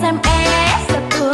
SMS satu